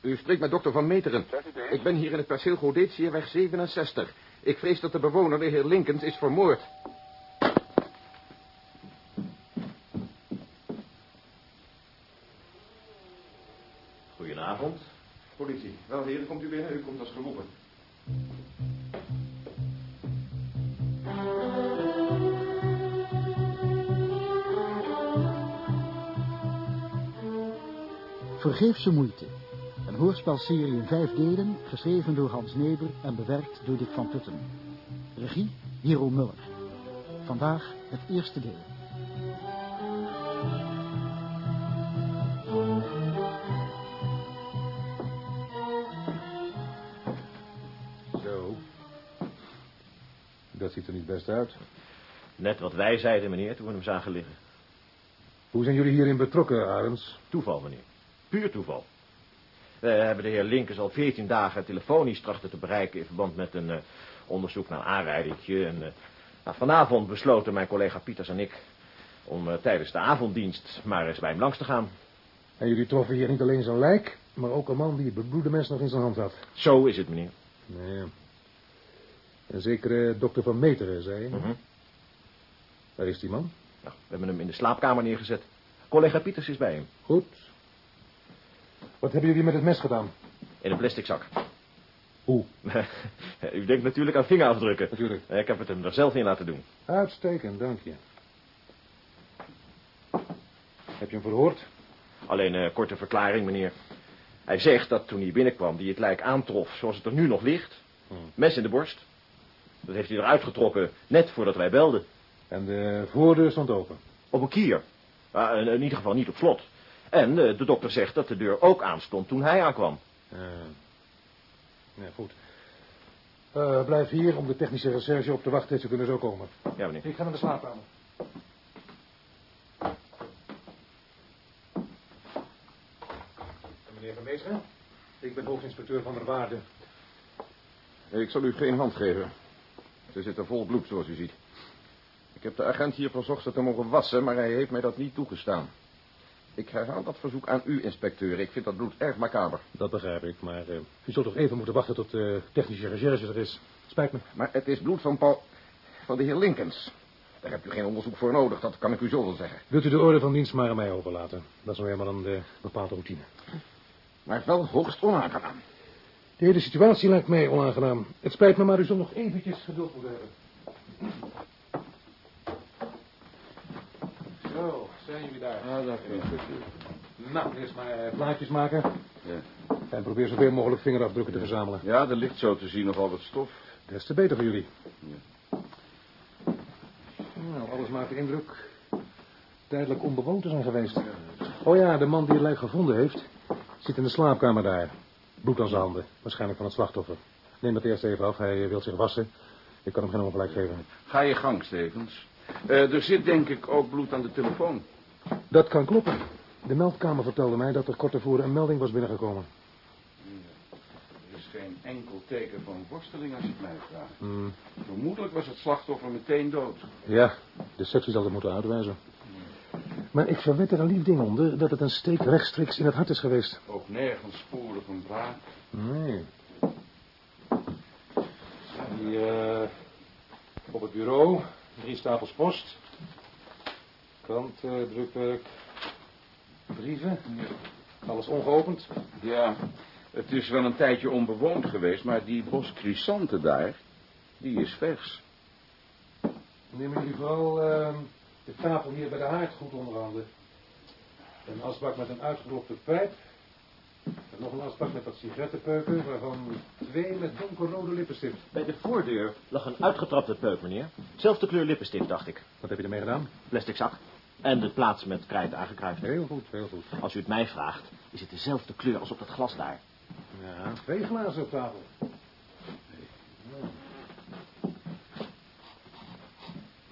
U spreekt met dokter Van Meteren. Ik ben hier in het perceel Godetieweg 67. Ik vrees dat de bewoner, de heer Linkens, is vermoord. Goedenavond. Politie. Wel, heren, komt u binnen. U komt als geroepen. Vergeefse moeite. Hoorspelserie in vijf delen, geschreven door Hans Neber en bewerkt door Dick van Putten. Regie, Hero Muller. Vandaag het eerste deel. Zo. Dat ziet er niet best uit. Net wat wij zeiden, meneer, toen we hem zagen liggen. Hoe zijn jullie hierin betrokken, Arends? Toeval, meneer. Puur toeval. We hebben de heer Linkers al veertien dagen telefonisch trachten te bereiken... in verband met een eh, onderzoek naar een aanrijdingje. En, eh, nou, vanavond besloten mijn collega Pieters en ik... om eh, tijdens de avonddienst maar eens bij hem langs te gaan. En jullie troffen hier niet alleen zijn lijk, maar ook een man die het bebloede mes nog in zijn hand had. Zo is het, meneer. Nee. Een zekere dokter van Meteren, zei je. Mhm. Waar is die man? Nou, we hebben hem in de slaapkamer neergezet. Collega Pieters is bij hem. Goed. Wat hebben jullie met het mes gedaan? In een plastic zak. Hoe? U denkt natuurlijk aan vingerafdrukken. Natuurlijk. Ik heb het hem er zelf in laten doen. Uitstekend, dank je. Heb je hem verhoord? Alleen een korte verklaring, meneer. Hij zegt dat toen hij binnenkwam, die het lijk aantrof zoals het er nu nog ligt. Mes in de borst. Dat heeft hij eruit getrokken, net voordat wij belden. En de voordeur stond open. Op een kier. Maar in, in ieder geval niet op slot. En eh, de dokter zegt dat de deur ook aanstond toen hij aankwam. Ja. Ja, goed. Eh, blijf hier om de technische recherche op te wachten. Ze kunnen zo komen. Ja, meneer. Ik ga naar de slaapkamer. Meneer Van Meestra, ik ben hoofdinspecteur van der Waarde. Ik zal u geen hand geven. Ze zitten vol bloed, zoals u ziet. Ik heb de agent hier verzocht ze te mogen wassen, maar hij heeft mij dat niet toegestaan. Ik herhaal dat verzoek aan u, inspecteur. Ik vind dat bloed erg macaber. Dat begrijp ik, maar eh, u zult toch even moeten wachten tot de technische recherche er is. Spijt me. Maar het is bloed van Paul... van de heer Linkens. Daar hebt u geen onderzoek voor nodig, dat kan ik u zo wel zeggen. Wilt u de orde van dienst maar aan mij overlaten? Dat is nou helemaal een eh, bepaalde routine. Maar wel hoogst onaangenaam. De hele situatie lijkt mij onaangenaam. Het spijt me, maar u zult nog eventjes geduld moeten hebben. Zo, zijn jullie daar? Ja, dat Nou, eerst maar eh, plaatjes maken. Ja. En probeer zoveel mogelijk vingerafdrukken te verzamelen. ja, er ligt zo te zien nogal wat stof. Des te beter voor jullie. Nou, alles maakt de indruk tijdelijk onbewoond te zijn geweest. Oh ja, de man die het lijk gevonden heeft, zit in de slaapkamer daar. Bloed aan zijn handen, waarschijnlijk van het slachtoffer. Neem dat eerst even af, hij wil zich wassen. Ik kan hem geen ongelijk geven. Ga je gang, Stevens. Eh, er zit denk ik ook bloed aan de telefoon. Dat kan kloppen. De meldkamer vertelde mij dat er kort tevoren een melding was binnengekomen. Er is geen enkel teken van worsteling als je het mij vraagt. Hmm, Vermoedelijk was het slachtoffer meteen dood. ja, de sectie zal het moeten uitwijzen. Maar ik verwed er een lief ding onder dat het een steek rechtstreeks in het hart is geweest. Ook nergens sporen van braak. Nee. Die, eh, op het bureau, drie stapels post. Krant, drukwerk, brieven. Alles ongeopend. Ja, het is wel een tijdje onbewoond geweest, maar die bos chrysanten daar, die is vers. Nemen jullie vooral eh, de tafel hier bij de haard goed onder handen. Een asbak met een uitgeblokte pijp. En nog een asbak met wat sigarettenpeuken, waarvan twee met donkerrode lippenstift. Bij de voordeur lag een uitgetrapte peuk, meneer. Zelfde kleur lippenstift, dacht ik. Wat heb je ermee gedaan? Plastic zak. En de plaats met krijt aangekruist. Heel goed, heel goed. Als u het mij vraagt, is het dezelfde kleur als op dat glas daar. Ja, twee glazen op tafel.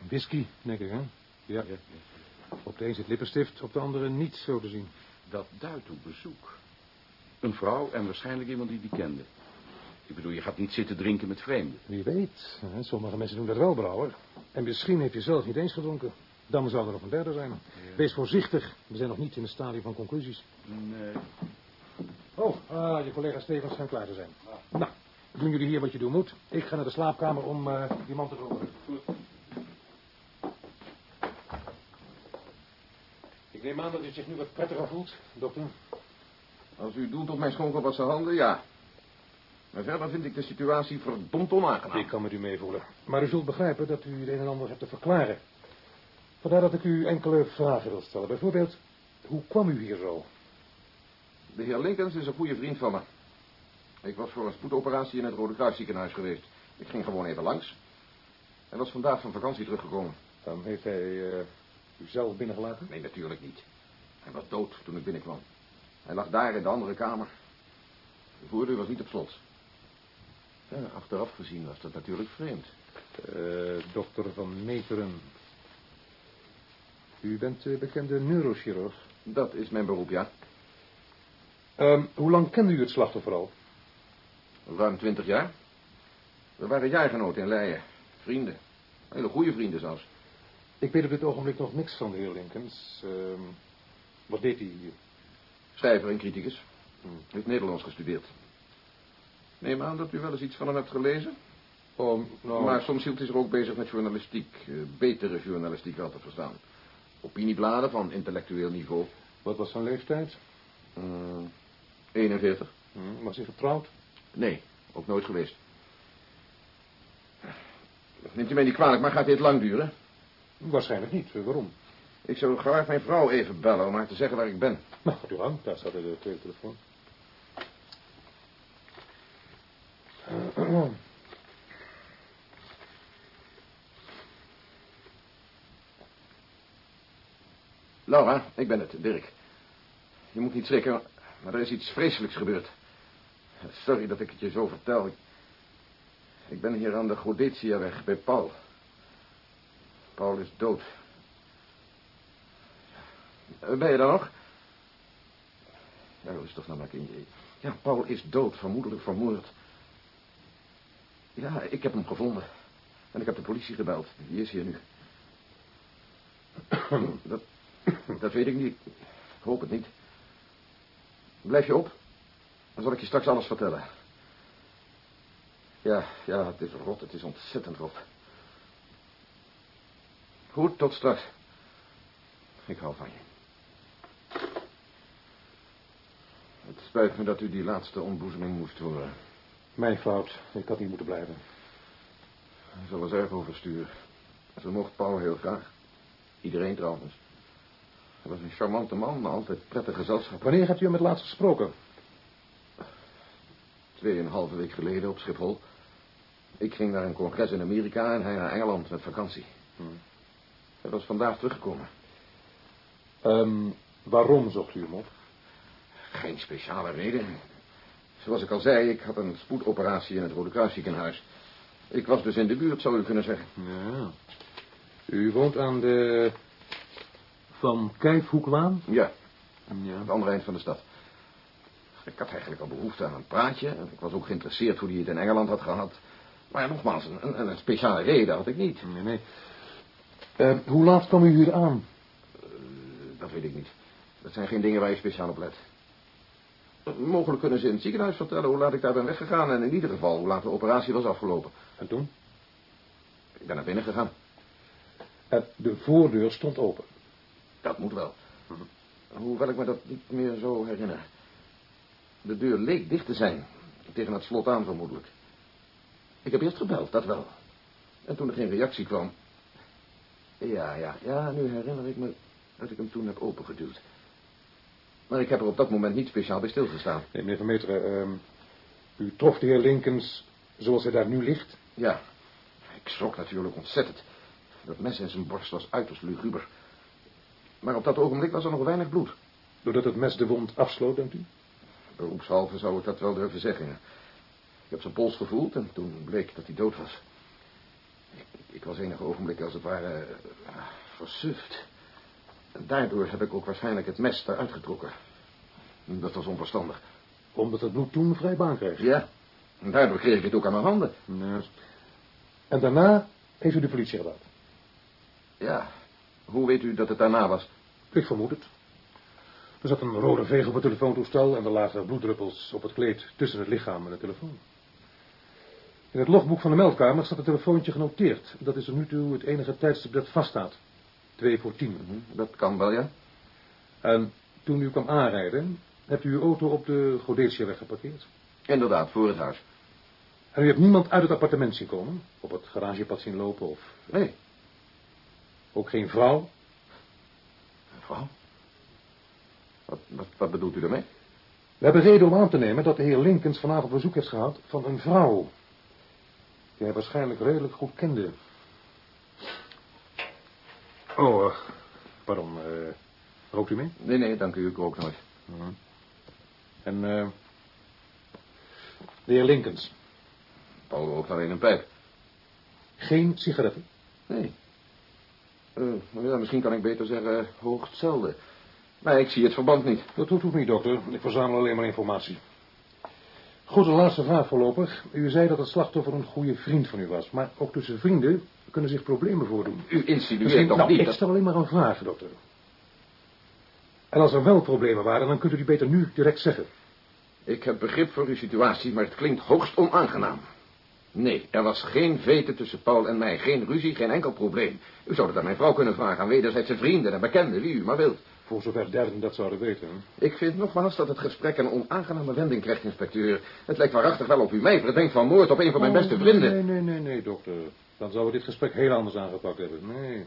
Whisky, denk ik, hè? Ja. Op de een zit lippenstift, op de andere niet, zo te zien. Dat duidt op bezoek. Een vrouw en waarschijnlijk iemand die die kende. Ik bedoel, je gaat niet zitten drinken met vreemden. Wie weet, hè, sommige mensen doen dat wel, brouwer. En misschien heb je zelf niet eens gedronken. Dan zou er nog een derde zijn. Wees voorzichtig, we zijn nog niet in het stadium van conclusies. Nee. Oh, ah, je collega Stevens schijnt klaar te zijn. Nou, doen jullie hier wat je doen moet. Ik ga naar de slaapkamer om eh, die man te roeren. Goed. Ik neem aan dat u zich nu wat prettiger voelt, dokter. Als u doelt op mijn schoongewassen handen, ja. Maar verder vind ik de situatie verdomd onaangenaam. Ik kan met u meevoelen. Maar u zult begrijpen dat u het een en ander hebt te verklaren. Vandaar dat ik u enkele vragen wil stellen. Bijvoorbeeld, hoe kwam u hier zo? De heer Linkens is een goede vriend van me. Ik was voor een spoedoperatie in het Rode Kruis ziekenhuis geweest. Ik ging gewoon even langs. Hij was vandaag van vakantie teruggekomen. Dan heeft hij eh, u zelf binnengelaten? Nee, natuurlijk niet. Hij was dood toen ik binnenkwam. Hij lag daar in de andere kamer. De voordeur was niet op slot. Ja, achteraf gezien was dat natuurlijk vreemd. Eh, dokter Van Meteren. U bent uh, bekende neurochirurg. Dat is mijn beroep, ja. Ehm, hoe lang kende u het slachtoffer al? Ruim twintig jaar. We waren jaargenoten in Leijen. Vrienden. Hele goede vrienden zelfs. Ik weet op dit ogenblik nog niks van de heer Linkens. Ehm, wat deed hij hier? Schrijver en criticus. Hm. Heeft Nederlands gestudeerd. Neem aan dat u wel eens iets van hem hebt gelezen. Oh, nou... Maar soms hield hij zich ook bezig met journalistiek. Uh, betere journalistiek wel te verstaan. Opiniebladen van intellectueel niveau. Wat was zijn leeftijd? Uh, 41. Hm, was hij getrouwd? Nee, ook nooit geweest. Neemt u mij niet kwalijk, maar gaat dit lang duren? Waarschijnlijk niet. Waarom? Ik zou graag mijn vrouw even bellen om haar te zeggen waar ik ben. Nou, gaat u aan. Daar staat de tweede telefoon. Laura, ik ben het, Dirk. Je moet niet schrikken, maar er is iets vreselijks gebeurd. Sorry dat ik het je zo vertel. Ik ben hier aan de Godetia-weg bij Paul. Paul is dood. Ben je daar nog? Ja, toch nou maar kindje. Ja, Paul is dood, vermoedelijk vermoord. Ja, ik heb hem gevonden. En ik heb de politie gebeld. Die is hier nu. Dat, dat weet ik niet. Ik hoop het niet. Blijf je op? Dan zal ik je straks alles vertellen. Ja, ja, het is rot. Het is ontzettend rot. Goed, tot straks. Ik hou van je. Het spijt me dat u die laatste ontboezeming moest horen. Mijn fout. Ik had niet moeten blijven. Ik zal er zelf over sturen. Ze mocht Paul heel graag. Iedereen trouwens. Hij was een charmante man, maar altijd prettig gezelschap. Wanneer hebt u hem het laatst gesproken? Twee en een halve week geleden op Schiphol. Ik ging naar een congres in Amerika en hij naar Engeland met vakantie. Hmm. Hij was vandaag teruggekomen. Um, waarom zocht u hem op? Geen speciale reden. Zoals ik al zei, ik had een spoedoperatie in het Rode Kruisziekenhuis. Ik was dus in de buurt, zou u kunnen zeggen. Ja. U woont aan de... Van Kijfhoeklaan? Ja. ja. Het andere eind van de stad. Ik had eigenlijk al behoefte aan een praatje. Ik was ook geïnteresseerd hoe hij het in Engeland had gehad. Maar nogmaals, een, een, een speciale reden had ik niet. Nee, nee. Uh, hoe laat kwam u hier aan? Uh, dat weet ik niet. Dat zijn geen dingen waar je speciaal op let. Mogelijk kunnen ze in het ziekenhuis vertellen hoe laat ik daar ben weggegaan... en in ieder geval hoe laat de operatie was afgelopen. En toen? Ik ben naar binnen gegaan. En de voordeur stond open? Dat moet wel. Hoewel ik me dat niet meer zo herinner. De deur leek dicht te zijn. Tegen het slot aan vermoedelijk. Ik heb eerst gebeld, dat wel. En toen er geen reactie kwam... Ja, ja, ja, nu herinner ik me dat ik hem toen heb opengeduwd. Maar ik heb er op dat moment niet speciaal bij stilgestaan. Nee, meneer Van Meteren, uh, u trof de heer Linkens zoals hij daar nu ligt? Ja, ik schrok natuurlijk ontzettend. Dat mes in zijn borst was uiterst luguber. Maar op dat ogenblik was er nog weinig bloed. Doordat het mes de wond afsloot, denkt u? Beroepshalve zou ik dat wel durven zeggen. Ik heb zijn pols gevoeld en toen bleek dat hij dood was. Ik, ik was enige ogenblik als het ware uh, versuft. En daardoor heb ik ook waarschijnlijk het mes eruit getrokken. Dat was onverstandig. Omdat het bloed toen vrij baan kreeg? Ja. En daardoor kreeg ik het ook aan mijn handen. Ja. En daarna heeft u de politie gebeld? Ja. Hoe weet u dat het daarna was? Ik vermoed het. Er zat een rode veeg op het telefoontoestel en er lagen bloeddruppels op het kleed tussen het lichaam en de telefoon. In het logboek van de meldkamer staat het telefoontje genoteerd. Dat is er nu toe het enige tijdstip dat vaststaat. Twee voor tien. Dat kan wel, ja. En toen u kwam aanrijden, hebt u uw auto op de Godetiaweg geparkeerd. Inderdaad, voor het huis. En u hebt niemand uit het appartement zien komen? Op het garagepad zien lopen of... Nee, Ook geen vrouw? Mevrouw. Wat, wat, wat bedoelt u daarmee? We hebben reden om aan te nemen dat de heer Linkens vanavond bezoek heeft gehad van een vrouw. Die hij waarschijnlijk redelijk goed kende. Oh, eh, pardon. eh rookt u mee? Nee, nee, dank u, ik rook nooit. En eh de heer Linkens. Paul rookt alleen een pijp. Geen sigaretten? Nee. Eh, ja, misschien kan ik beter zeggen hoogst zelden. Maar ik zie het verband niet. Dat hoeft ook niet, dokter. Ik verzamel alleen maar informatie. Goed, een laatste vraag voorlopig. U zei dat het slachtoffer een goede vriend van u was. Maar ook tussen vrienden kunnen zich problemen voordoen. U insinueert Misschien- toch nou, niet ik stel alleen maar een vraag, dokter. En als er wel problemen waren, dan kunt u die beter nu direct zeggen. Ik heb begrip voor uw situatie, maar het klinkt hoogst onaangenaam. Nee, er was geen veten tussen Paul en mij. Geen ruzie, geen enkel probleem. U zou het aan mijn vrouw kunnen vragen, aan wederzijdse vrienden en bekenden, wie u maar wilt. Voor zover derden dat zouden weten. Ik vind nogmaals dat het gesprek een onaangename wending krijgt, inspecteur. Het lijkt waarachtig wel op u mij verdenkt van moord op een van mijn beste Oh, vrienden. Nee, nee, nee, nee, dokter. Dan zouden we dit gesprek heel anders aangepakt hebben. Nee.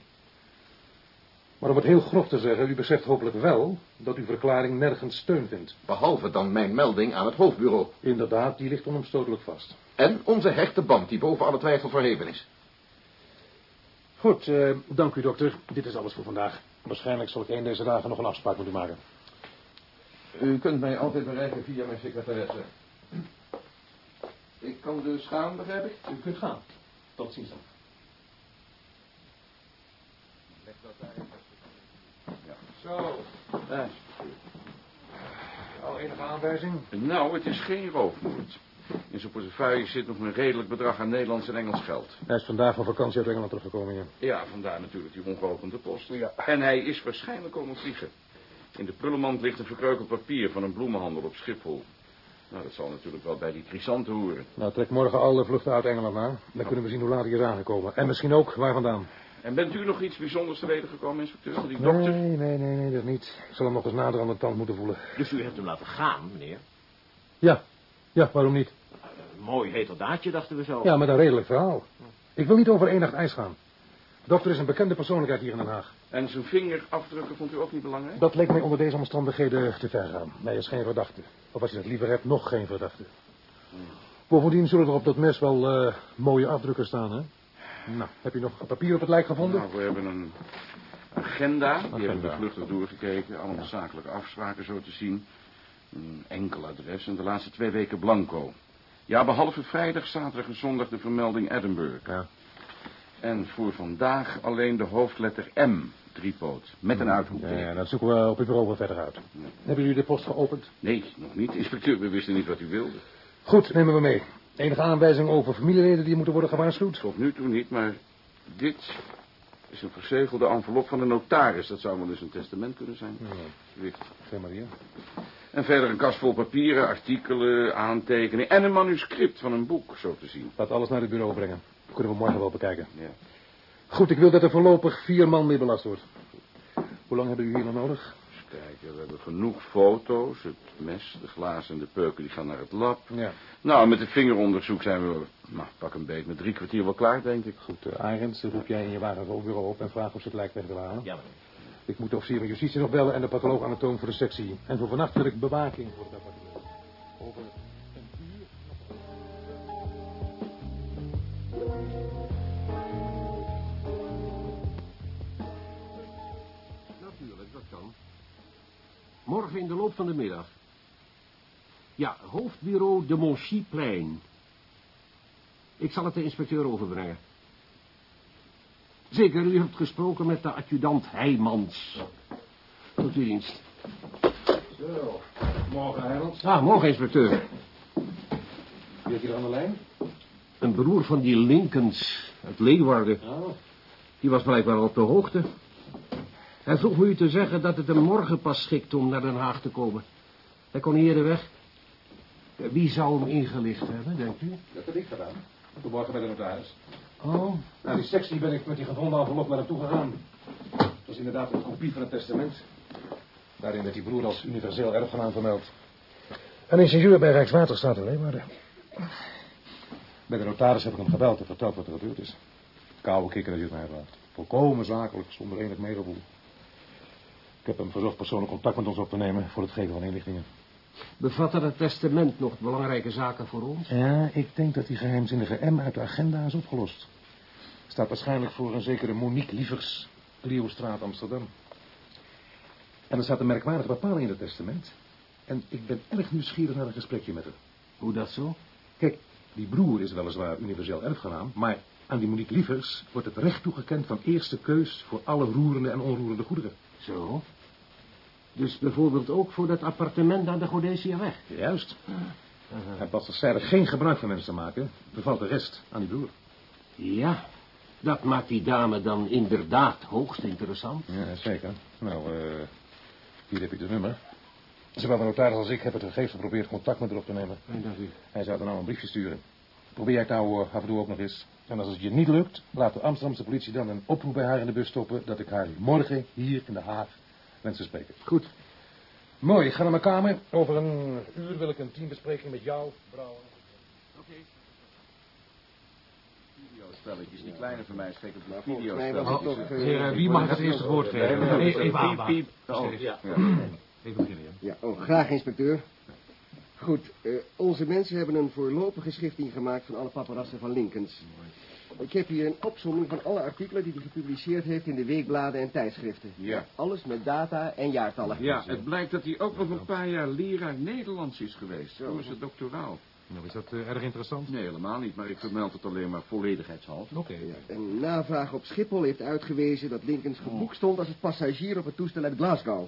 Maar om het heel grof te zeggen, u beseft hopelijk wel dat uw verklaring nergens steun vindt. Behalve dan mijn melding aan het hoofdbureau. Inderdaad, die ligt onomstotelijk vast. En onze hechte band, die boven alle twijfel verheven is. Goed, eh, dank u dokter. Dit is alles voor vandaag. Waarschijnlijk zal ik een deze dagen nog een afspraak moeten maken. U kunt mij altijd bereiken via mijn secretaresse. Ik kan dus gaan, begrijp ik? U kunt gaan. Tot ziens dan. Zo. Eh, Al enige aanwijzing? nou, het is geen roofmoord. In zijn portefeuille zit nog een redelijk bedrag aan Nederlands en Engels geld. Hij is vandaag van vakantie uit Engeland teruggekomen, ja. Ja, vandaar natuurlijk die ongeopende post. Ja. En hij is waarschijnlijk komen vliegen. In de prullenmand ligt een verkreukeld papier van een bloemenhandel op Schiphol. Nou, dat zal natuurlijk wel bij die chrysanten horen. Nou, trek morgen alle vluchten uit Engeland na. Dan kunnen we zien hoe laat hij is aangekomen. En misschien ook waar vandaan. En bent u nog iets bijzonders te weten gekomen, inspecteur? Van die dokter? Nee, nee, nee, nee, dat niet. Ik zal hem nog eens nader aan de tand moeten voelen. Dus u hebt hem laten gaan, meneer? Ja, ja, waarom niet? Een mooi heterdaadje, dachten we zo. Ja, met een redelijk verhaal. Ik wil niet over één nacht ijs gaan. De dokter is een bekende persoonlijkheid hier in Den Haag. En zijn vingerafdrukken vond u ook niet belangrijk? Dat leek mij onder deze omstandigheden te ver gaan. Hij is geen verdachte. Of als je het liever hebt, nog geen verdachte. Bovendien zullen er op dat mes wel eh, mooie afdrukken staan, hè? Nou, heb je nog papier op het lijk gevonden? Nou, we hebben een agenda. Die hebben we vluchtig doorgekeken. Allemaal zakelijke afspraken zo te zien. Een enkel adres en de laatste twee weken blanco. Ja, behalve vrijdag, zaterdag en zondag de vermelding Edinburgh. Ja. En voor vandaag alleen de hoofdletter M, driepoot, met een uitroepteken. Ja, ja, dat zoeken we op uw bureau wel verder uit. Hebben jullie de post geopend? Nee, nog niet. Inspecteur, we wisten niet wat u wilde. Goed, nemen we mee. Enige aanwijzing over familieleden die moeten worden gewaarschuwd? Tot nu toe niet, maar dit is een verzegelde envelop van de notaris. Dat zou wel eens een testament kunnen zijn. Geen Maria. En verder een kast vol papieren, artikelen, aantekeningen... en een manuscript van een boek, zo te zien. Laat alles naar het bureau brengen. Kunnen we morgen wel bekijken. Ja. Goed, ik wil dat er voorlopig vier man mee belast wordt. Hoe lang hebben jullie hier nog nodig? Kijken, we hebben genoeg foto's. Het mes, de glazen en de peuken die gaan naar het lab. Ja. Nou, met het vingeronderzoek zijn we, nou, pak een beet, met drie kwartier wel klaar, denk ik. Goed, uh, Arends, roep jij in je wagen voor het bureau op en vraag of ze het lijk weg willen halen. Ja, meneer. Ik moet de officier van justitie nog bellen en de patholoog anatoom voor de sectie. En voor vannacht wil ik bewaking voor het appartement. Over Morgen in de loop van de middag. Ja, hoofdbureau de Monchyplein. Ik zal het de inspecteur overbrengen. Zeker, u hebt gesproken met de adjudant Heijmans. Tot uw dienst. Zo, morgen Arends. Ah, morgen, inspecteur. Wie heb je er aan de lijn? Een broer van die Linkens uit Leeuwarden. Oh. Die was blijkbaar op de hoogte. Hij vroeg me u te zeggen dat het hem morgen pas schikt om naar Den Haag te komen. Hij kon hier de weg. Wie zou hem ingelicht hebben, denkt u? Dat heb ik gedaan. Vanmorgen bij de notaris. Oh, Na die sectie ben ik met die gevonden envelop naar hem toe gegaan. Het was inderdaad een kopie van het testament. Daarin werd die broer als universeel erfgenaam vermeld. Een ingenieur bij Rijkswaterstaat in Leeuwarden. Bij de notaris heb ik hem gebeld en verteld wat er gebeurd is. Koude kikker als je het mij vraagt. Volkomen zakelijk, zonder enig meegevoel. Ik heb hem verzocht persoonlijk contact met ons op te nemen voor het geven van inlichtingen. bevatte het testament nog belangrijke zaken voor ons? Ja, ik denk dat die geheimzinnige M uit de agenda is opgelost. Staat waarschijnlijk voor een zekere Monique Lievers, Leeuwstraat, Amsterdam. En er staat een merkwaardige bepaling in het testament. En ik ben erg nieuwsgierig naar een gesprekje met haar. Hoe dat zo? Kijk, die broer is weliswaar universeel erfgenaam, maar aan die Monique Lievers wordt het recht toegekend van eerste keus voor alle roerende en onroerende goederen. Zo. Dus bijvoorbeeld ook voor dat appartement aan de Godesiaweg. Juist. En pas als zij er geen gebruik van wenst te maken, bevalt de rest aan die broer. Ja, dat maakt die dame dan inderdaad hoogst interessant. Ja, zeker. Nou, eh hier heb je het nummer. Zowel de notaris als ik hebben het gegevens geprobeerd contact met haar op te nemen. En dat u. Hij zou er nou een briefje sturen. Probeer het nou eh, af en toe ook nog eens. En als het je niet lukt, laat de Amsterdamse politie dan een oproep bij haar in de bus stoppen... dat ik haar morgen hier in de Haag wens te spreken. Goed. Mooi, ik ga naar mijn kamer. Over een uur wil ik een teambespreking met jou, Brouwer. Videospelletjes, die kleine van mij steken op de videospelletjes. het eh, wie mag het eerste woord geven? Nee, Even, piep. Oh, ja. Even beginnen, ja. Ja, oh, graag, inspecteur. Goed, eh, onze mensen hebben een voorlopige schifting gemaakt van alle paparazzen van Lincolns. Ik heb hier een opsomming van alle artikelen die hij gepubliceerd heeft in de weekbladen en tijdschriften. Ja. Alles met data en jaartallen. Ja, het blijkt dat hij ook nog een paar jaar leraar Nederlands is geweest. Voor zijn doctoraal. Nou, is dat eh, erg interessant? Nee, helemaal niet, maar ik vermeld het alleen maar volledigheidshalve. Oké. Een navraag op Schiphol heeft uitgewezen dat Lincolns geboekt stond als het passagier op het toestel uit Glasgow.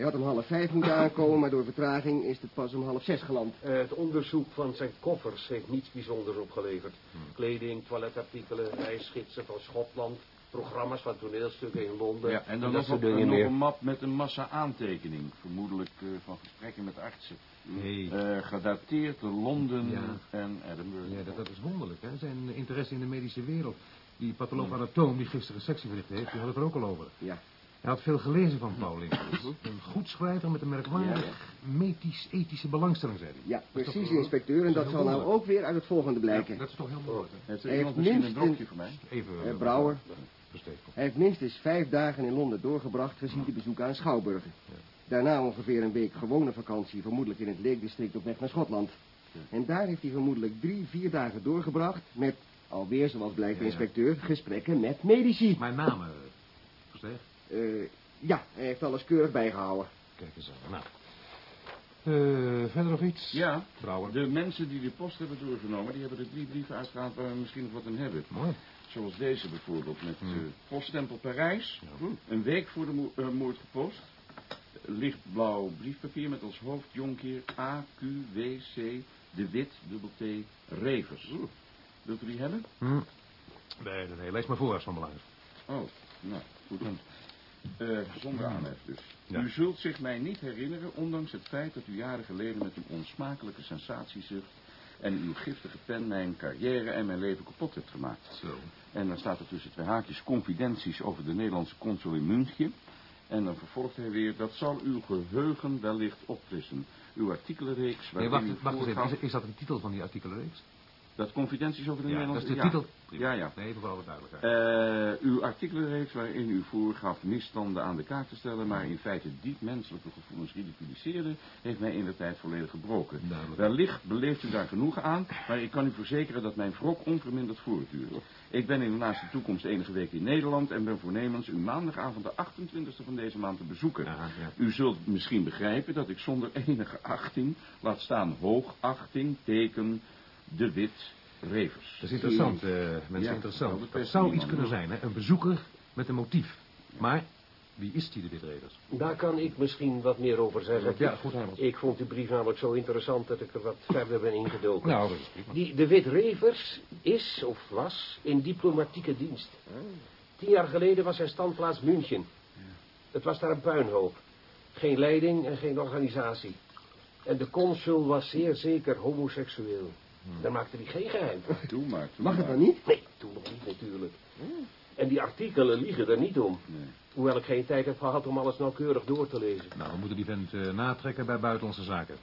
Hij had om half vijf moeten aankomen, maar door vertraging is het pas om half zes geland. Eh, het onderzoek van zijn koffers heeft niets bijzonders opgeleverd. Hmm. Kleding, toiletartikelen, reisgidsen van Schotland, programma's van toneelstukken in Londen. Ja, en dan op, dingen nog een map met een massa aantekening. Vermoedelijk eh, van gesprekken met artsen. Nee. Eh, gedateerd Londen Ja. en Edinburgh. Ja, dat, dat is wonderlijk, hè? Zijn interesse in de medische wereld. Die patholoog-anatoom die gisteren sectie verricht heeft, die had het er ook al over. Ja. Hij had veel gelezen van Paul Lincoln. Een goed schrijver met een merkwaardig medisch-ethische belangstelling, zei hij. Ja, is precies, toch, eh, inspecteur. En dat zal nou ook weer uit het volgende blijken. Dat is toch heel mooi. hè? Er Hij iemand heeft misschien een minstens- dropje voor mij? Even... Eh, eh, Brouwer. versteek. Hij heeft minstens vijf dagen in Londen doorgebracht, gezien de bezoeken aan Schouwburgen. Daarna ongeveer een week gewone vakantie, vermoedelijk in het Lake District op weg naar Schotland. En daar heeft hij vermoedelijk drie, vier dagen doorgebracht met, alweer zoals blijkt de Ja, ja. inspecteur, gesprekken met medici. Mijn naam, eh? Eh, ja, hij heeft alles keurig bijgehouden. Kijk eens aan. Nou. Eh, verder nog iets? Ja, Brouwer. de mensen die de post hebben doorgenomen... die hebben er drie brieven uitgehaald waar we misschien nog wat in hebben. Mooi. Zoals deze bijvoorbeeld met Hmm. eh, poststempel Parijs. Een week voor de mo- moord gepost. Lichtblauw briefpapier met als hoofd Jonkheer A, Q, W, C, De Wit, dubbel T, Revers. Wilt u die hebben? Hm. Nee, nee, nee, lees maar voor als van belang is. Oh, nou, goed dan. Eh, zonder aanhef dus. Ja. U zult zich mij niet herinneren, ondanks het feit dat u jaren geleden met uw onsmakelijke sensatiezucht en uw giftige pen mijn carrière en mijn leven kapot hebt gemaakt. Zo. En dan staat er tussen twee haakjes confidenties over de Nederlandse consul in München. En dan vervolgt hij weer, dat zal uw geheugen wellicht opfrissen. Uw artikelenreeks Nee, wacht, wacht eens even. Is, is dat een titel van die artikelenreeks? Dat confidenties over de Ja, dat Nederlandse... is de titel. Ja, ja. Nee, voor alle duidelijkheid. Eh, uw artikelenreeks waarin u voorgaf misstanden aan de kaart te stellen, maar in feite diep menselijke gevoelens ridiculiseerde, heeft mij in de tijd volledig gebroken. Duidelijk. Wellicht beleeft u daar genoegen aan, maar ik kan u verzekeren dat mijn wrok onverminderd voortduurt. Ik ben in de naaste toekomst enige week in Nederland en ben voornemens u maandagavond de 28e van deze maand te bezoeken. Ja, ja. U zult misschien begrijpen dat ik zonder enige achting, laat staan hoogachting, teken, de wit, Revers. Dat is interessant, eh, mensen, Ja, interessant. Dat zou iets kunnen zijn, hè? Een bezoeker met een motief. Maar, wie is die de Witreders? Daar kan ik misschien wat meer over zeggen. Ja, goed, Herman. Ik vond die brief namelijk zo interessant dat ik er wat verder ben ingedoken. Nou, dat is prima. Die de Wit Revers is of was in diplomatieke dienst. Tien jaar geleden was zijn standplaats München. Het was daar een puinhoop. Geen leiding en geen organisatie. En de consul was zeer zeker homoseksueel. Daar maakte hij geen geheim van. Doe maar. doe Mag het maar. dan niet? Nee, toen nog niet natuurlijk. En die artikelen liegen er niet om. Nee. Hoewel ik geen tijd heb gehad om alles nauwkeurig door te lezen. Nou, we moeten die vent eh, natrekken bij buitenlandse zaken.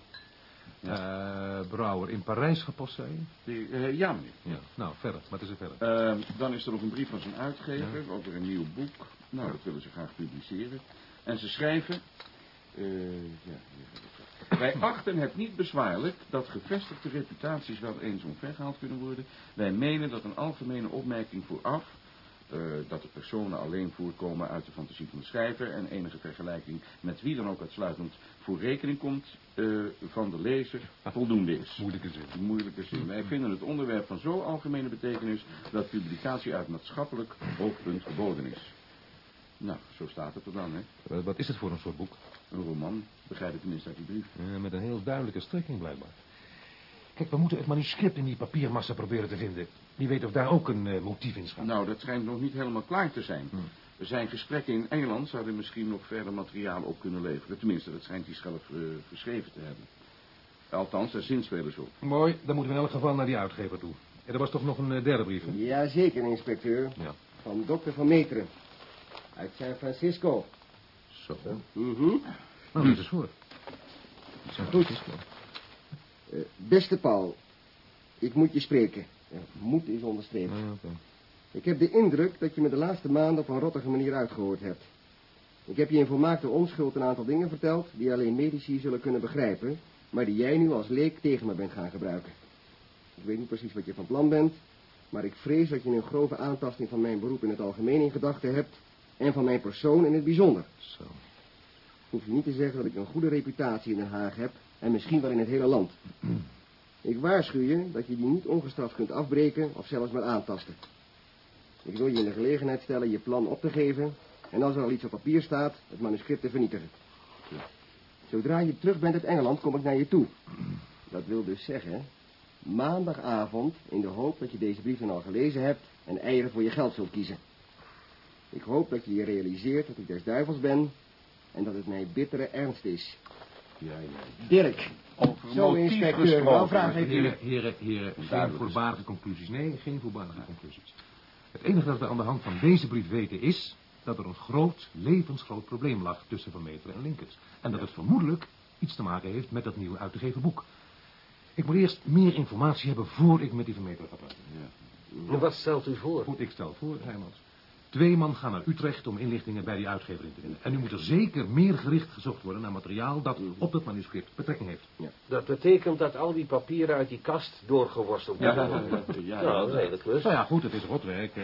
Eh, Brouwer, in Parijs gepost, zei je? Die, eh, ja, meneer. Ja. Nou, verder. Wat is er verder? Eh, dan is er nog een brief van zijn uitgever over een nieuw boek. Nou, dat willen ze graag publiceren. En ze schrijven... eh, ja, hier het. Wij achten het niet bezwaarlijk dat gevestigde reputaties wel eens omvergehaald kunnen worden. Wij menen dat een algemene opmerking vooraf... eh, dat de personen alleen voorkomen uit de fantasie van de schrijver... en enige vergelijking met wie dan ook uitsluitend voor rekening komt... eh, van de lezer voldoende is. Moeilijke zin. Moeilijke zin. Wij vinden het onderwerp van zo algemene betekenis dat publicatie uit maatschappelijk oogpunt geboden is. Nou, zo staat het er dan, hè. Wat is het voor een soort boek? Een roman, begrijp ik tenminste uit die brief. Eh, met een heel duidelijke strekking, blijkbaar. Kijk, we moeten het manuscript in die papiermassa proberen te vinden. Wie weet of daar ook een eh, motief in schuilt. Nou, dat schijnt nog niet helemaal klaar te zijn. Zijn gesprekken in Engeland zouden misschien nog verder materiaal op kunnen leveren. Tenminste, dat schijnt hij zelf eh, geschreven te hebben. Althans, daar zinspelen zo. Mooi, dan moeten we in elk geval naar die uitgever toe. En er was toch nog een eh, derde brief, hè? Jazeker, inspecteur. Ja. Van dokter Van Meteren. Uit San Francisco. Zo. Mhm. Nou, lees eens voor. Goed. Eh, beste Paul, ik moet je spreken. Ja, moet is onderstreept. Ah, oké. Ik heb de indruk dat je me de laatste maanden op een rottige manier uitgehoord hebt. Ik heb je in volmaakte onschuld een aantal dingen verteld die alleen medici zullen kunnen begrijpen, maar die jij nu als leek tegen me bent gaan gebruiken. Ik weet niet precies wat je van plan bent, maar ik vrees dat je een grove aantasting van mijn beroep in het algemeen in gedachten hebt en van mijn persoon in het bijzonder. Zo. Hoef je niet te zeggen dat ik een goede reputatie in Den Haag heb en misschien wel in het hele land. Ik waarschuw je dat je die niet ongestraft kunt afbreken of zelfs maar aantasten. Ik wil je in de gelegenheid stellen je plan op te geven en als er al iets op papier staat, het manuscript te vernietigen. Zodra je terug bent uit Engeland, kom ik naar je toe. Dat wil dus zeggen, maandagavond in de hoop dat je deze brieven al gelezen hebt en eieren voor je geld zult kiezen. Ik hoop dat je je realiseert dat ik des duivels ben en dat het mij bittere ernst is. Ja, ja. Dirk. Over Zo, motief inspecteur, wel vraag heeft u. Heren, heren, heren, geen voorbarige conclusies. Nee, geen voorbarige conclusies. Het enige dat we aan de hand van deze brief weten is... dat er een groot, levensgroot probleem lag tussen Van Meteren en Linkens. En dat het vermoedelijk iets te maken heeft met dat nieuwe uitgegeven boek. Ik moet eerst meer informatie hebben voor ik met die Van Meteren ga praten. En wat stelt u voor? Goed, ik stel voor, Heijmans. Twee man gaan naar Utrecht om inlichtingen bij die uitgever in te winnen. En nu moet er zeker meer gericht gezocht worden naar materiaal dat op dat manuscript betrekking heeft. Dat betekent dat al die papieren uit die kast doorgeworsteld Ja, ja, worden. ja, ja, nou, ja. dat is hele klus. Nou ja, goed, het is rotwerk. Eh,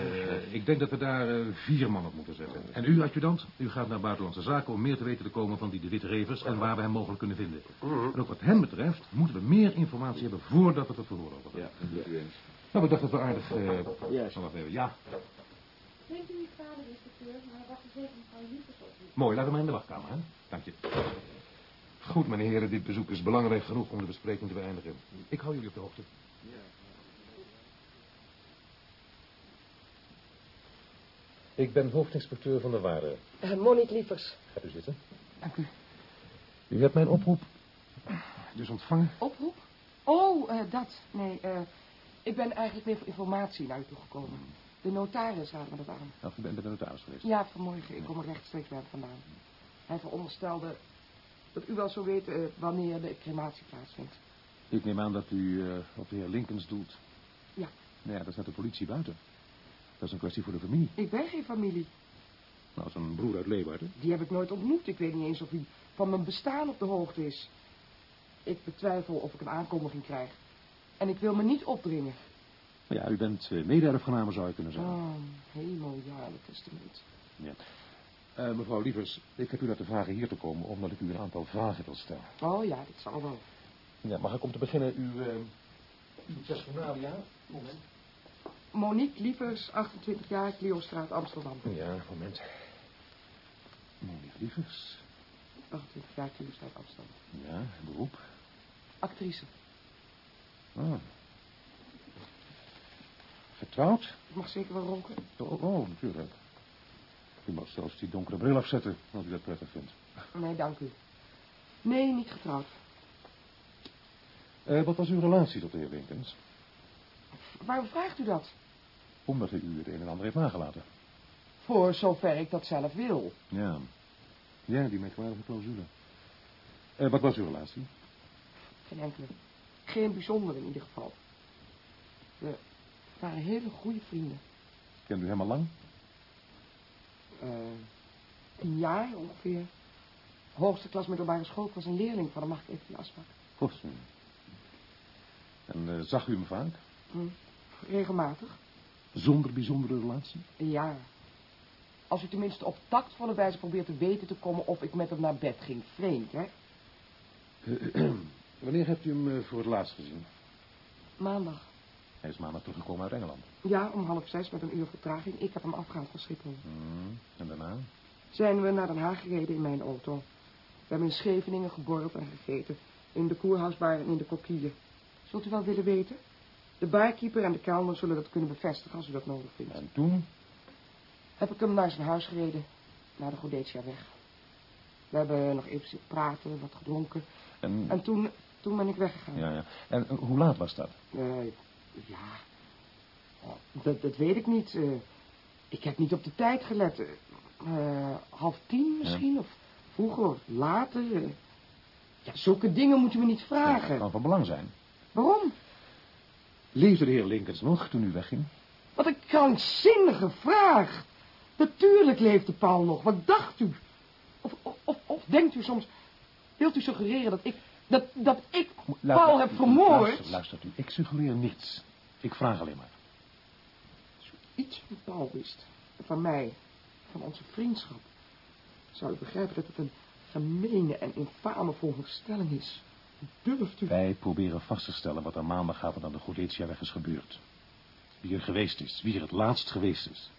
ik denk dat we daar eh, vier man op moeten zetten. En u, adjudant, u gaat naar Buitenlandse Zaken om meer te weten te komen van die de Witte Revers en waar we hem mogelijk kunnen vinden. En ook wat hem betreft moeten we meer informatie hebben voordat we het verhoor over Ja, dat doet u eens. Nou, ik dacht dat we aardig... wacht even. Ja, Neemt u niet vader, inspecteur, maar wacht eens even mevrouw Liefers op u. mooi. Laten we maar in de wachtkamer, hè? Dank je. Goed, meneer heren, dit bezoek is belangrijk genoeg om de bespreking te beëindigen. Ik hou jullie op de hoogte. Ik ben hoofdinspecteur van de Waarde. Uh, Monique Lievers. Gaat u zitten. Dank u. U hebt mijn oproep dus ontvangen? Oproep? Oh, eh, dat. Nee, eh, ik ben eigenlijk meer voor informatie naar u toegekomen. De notaris raadde me dat aan. Nou, u bent bij de notaris geweest. Ja, vanmorgen. Ik kom er rechtstreeks bij hem vandaan. Hij veronderstelde dat u wel zou weten eh, wanneer de crematie plaatsvindt. Ik neem aan dat u eh, op de heer Linkens doelt. Ja. Nou ja, daar staat de politie buiten. Dat is een kwestie voor de familie. Ik ben geen familie. Nou, zo'n broer uit Leeuwarden. Die heb ik nooit ontmoet. Ik weet niet eens of hij van mijn bestaan op de hoogte is. Ik betwijfel of ik een aankondiging krijg. En ik wil me niet opdringen. Ja, u bent uh, mede-erfgename, zou je kunnen zeggen. Oh, hemel, ja, het testament. Ja. Eh, mevrouw Lievers, ik heb u laten vragen hier te komen omdat ik u een aantal vragen wil stellen. Oh ja, dit zal wel. Ja, mag ik om te beginnen uw, uh, uw personalia? Moment. Monique Lievers, 28 jaar, Cleostraat, Amsterdam. Ja, moment. Monique Lievers. 28 jaar, Cleostraat, Amsterdam. Ja, beroep. Actrice. Oh. Getrouwd? Ik mag zeker wel roken. Oh, oh natuurlijk. U mag zelfs die donkere bril afzetten, als u dat prettig vindt. Nee, dank u. Nee, niet getrouwd. Eh, wat was uw relatie tot de heer Winkens? Waarom vraagt u dat? Omdat hij u het een en ander heeft nagelaten. Voor zover ik dat zelf wil. Ja. Ja, die merkwaardige clausule. Eh, wat was uw relatie? Geen enkele. Geen bijzondere in ieder geval. We waren hele goede vrienden. Kent u hem al lang? Eh, een jaar ongeveer. Hoogste klas middelbare school. Ik was een leerling van, mag ik even die afspraak. Goed. En eh, zag u hem vaak? Hm. Regelmatig. Zonder bijzondere relatie? Ja. Als u tenminste op tactvolle wijze probeert te weten te komen of ik met hem naar bed ging. Vreemd, hè? Wanneer hebt u hem eh, voor het laatst gezien? Maandag. Hij is maandag teruggekomen uit Engeland. Ja, om half zes met een uur vertraging. Ik heb hem afgehaald van Schiphol. Hmm. En daarna? Zijn we naar Den Haag gereden in mijn auto. We hebben in Scheveningen geborreld en gegeten. In de koerhuisbar en in de kokieën. Zult u wel willen weten? De barkeeper en de kelner zullen dat kunnen bevestigen als u dat nodig vindt. En toen? Heb ik hem naar zijn huis gereden. Naar de Godetia-weg. We hebben nog even zitten praten, wat gedronken. En, En toen, toen ben ik weggegaan. Ja, ja. En eh, hoe laat was dat? Eh, ja, Oh, dat, dat weet ik niet. Eh, ik heb niet op de tijd gelet. Eh, half tien misschien, of vroeger of later. eh. ja, zulke dingen moeten we niet vragen. kan van belang zijn. Waarom? Leefde de heer Linkens nog toen u wegging? Wat een krankzinnige vraag. Natuurlijk leefde Paul nog. Wat dacht u? Of, of, of, of denkt u soms... Wilt u suggereren dat ik... Dat, dat ik Laat- Paul heb vermoord? Luister, luistert u. Ik suggereer niets. Ik vraag alleen maar. Als u iets van Paul wist, van mij, van onze vriendschap, zou u begrijpen dat het een gemene en infame veronderstelling is. Durft u? Wij proberen vast te stellen wat er maandagavond aan de Godetiaweg is gebeurd. Wie er geweest is, wie er het laatst geweest is.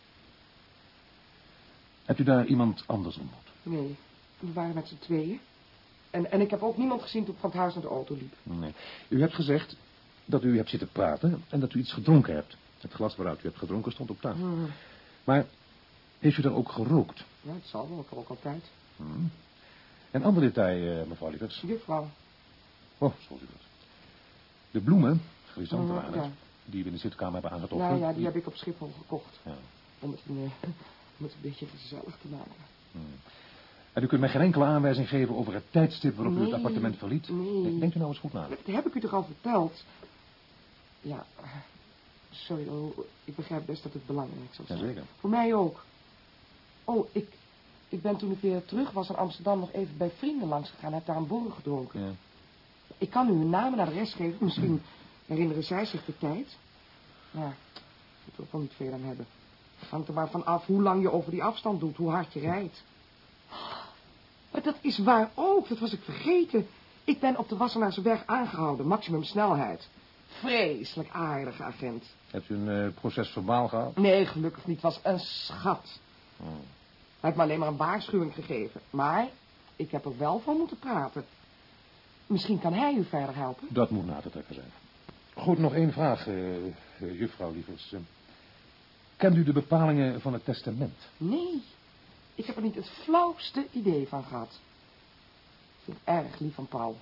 Hebt u daar iemand anders ontmoet? Nee, we waren met z'n tweeën. En, en ik heb ook niemand gezien toen ik van het huis naar de auto liep. Nee. U hebt gezegd dat u hebt zitten praten en dat u iets gedronken hebt. Het glas waaruit u hebt gedronken stond op tafel. Hm, Maar heeft u daar ook gerookt? Ja, het zal wel, ik ook altijd. Hmm. Een ander detail, eh, mevrouw Lievers. Juffrouw. Oh, zoals u dat. De bloemen, het, ja. die we in de zitkamer hebben aangetroffen. Ja, ja, die heb ik op Schiphol gekocht. Ja. Om het, een, eh, om het een beetje gezellig te maken. En u kunt mij geen enkele aanwijzing geven over het tijdstip waarop u het appartement verliet? nee. Denkt u nou eens goed na. Dat heb ik u toch al verteld? Ja, sorry, oh, ik begrijp best dat het belangrijk zal zijn. Jazeker. Voor mij ook. Oh, ik, ik ben toen ik weer terug was in Amsterdam nog even bij vrienden langs gegaan. Heb daar een borrel gedronken. Ja. Ik kan u hun naam en adres geven. Misschien herinneren zij zich de tijd. Ja, ik wil er wel niet veel aan hebben. Het hangt er maar van af hoe lang je over die afstand doet, hoe hard je rijdt. Maar dat is waar ook, dat was ik vergeten. Ik ben op de Wassenaarse weg aangehouden, maximum snelheid. Vreselijk aardige agent. Hebt u een eh, proces verbaal gehad? Nee, gelukkig niet, het was een schat. Oh. Hij heeft me alleen maar een waarschuwing gegeven. Maar ik heb er wel van moeten praten. Misschien kan hij u verder helpen. Dat moet na te trekken zijn. Goed, nog één vraag, eh, eh, juffrouw Lievers. Kent u de bepalingen van het testament? Nee, ik heb er niet het flauwste idee van gehad. Ik vind het erg lief van Paul.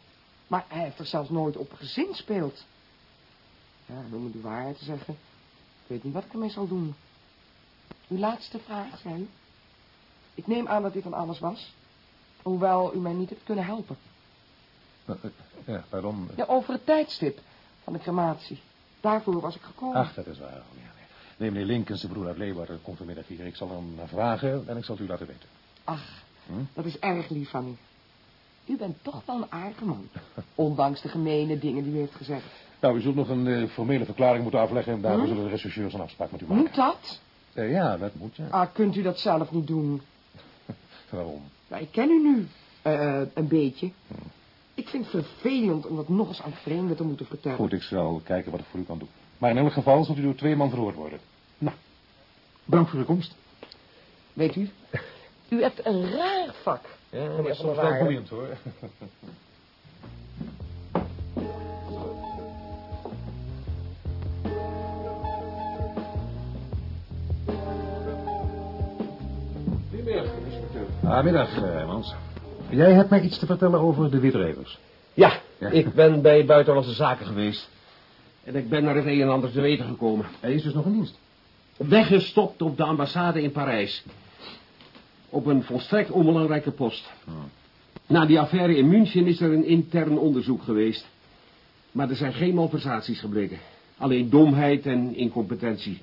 Maar hij heeft er zelfs nooit op gezinspeeld. Ja, om de waarheid te zeggen. Ik weet niet wat ik ermee zal doen. Uw laatste vraag, zei u? Ik neem aan dat dit van alles was. Hoewel u mij niet hebt kunnen helpen. Eh, ja, waarom? Ja, over het tijdstip van de crematie. Daarvoor was ik gekomen. Ach, dat is waar. Ja, nee. nee, meneer Linkens, de broer uit Leeuwarden, komt vanmiddag hier. Ik zal hem vragen en ik zal het u laten weten. Ach, Hm? dat is erg lief van u. U bent toch wel een aardige man. Ondanks de gemene dingen die u heeft gezegd. Nou, u zult nog een eh, formele verklaring moeten afleggen... en daarvoor Hm? zullen de rechercheurs een afspraak met u maken. Moet dat? Eh, ja, dat moet, ja. Ah, kunt u dat zelf niet doen? Waarom? Ja, ik ken u nu. Eh, een beetje. Ik vind het vervelend om dat nog eens aan vreemden te moeten vertellen. Goed, ik zal kijken wat ik voor u kan doen. Maar in elk geval zult u door twee man verhoord worden. Nou, bedankt voor uw komst. Weet u, u hebt een raar vak. Ja, dat is soms wel boeiend, hoor. Ah, middag, eh, Hermans. Jij hebt mij iets te vertellen over de Witrevers. Ja, Ja. ik ben bij Buitenlandse Zaken geweest. En ik ben er het een en ander te weten gekomen. Hij is dus nog in dienst. Weggestopt op de ambassade in Parijs. Op een volstrekt onbelangrijke post. Na die affaire in München is er een intern onderzoek geweest. Maar er zijn geen malversaties gebleken. Alleen domheid en incompetentie.